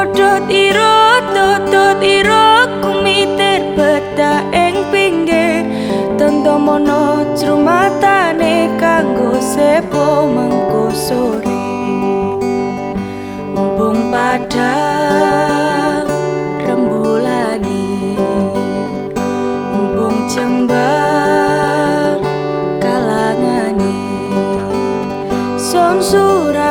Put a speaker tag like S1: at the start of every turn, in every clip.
S1: Dodot irot, dodot irot Kumitir bata ing pinggir. Tentu mono cerumatane Kanggo sepo mengko mengkosori Mumpung pada rembulani Mumpung cembang kalangani Sonsura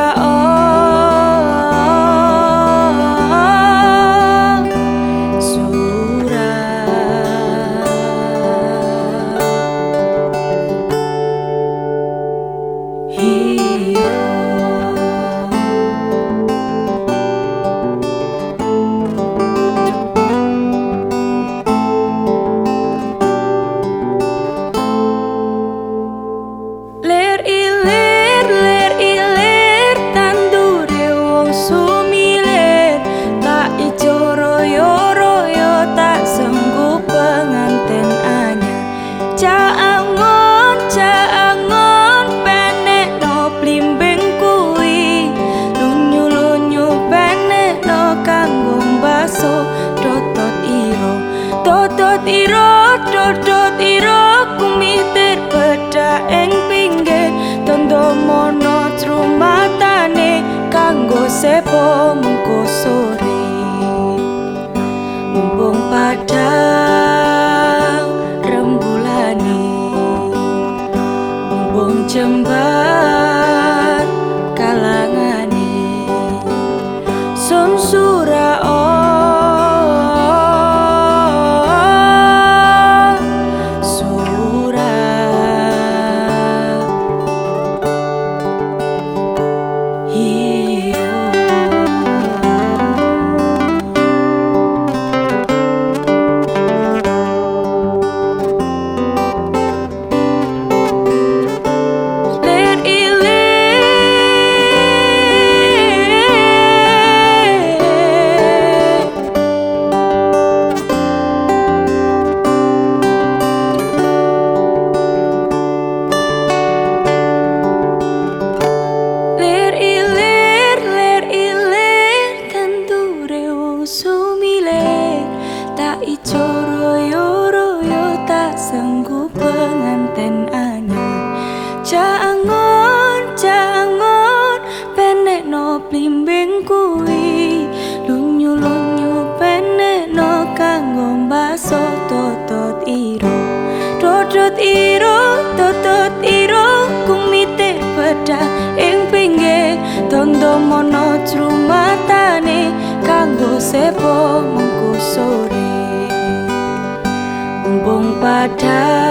S1: musuh. sebo mengkusuri Bumbung padang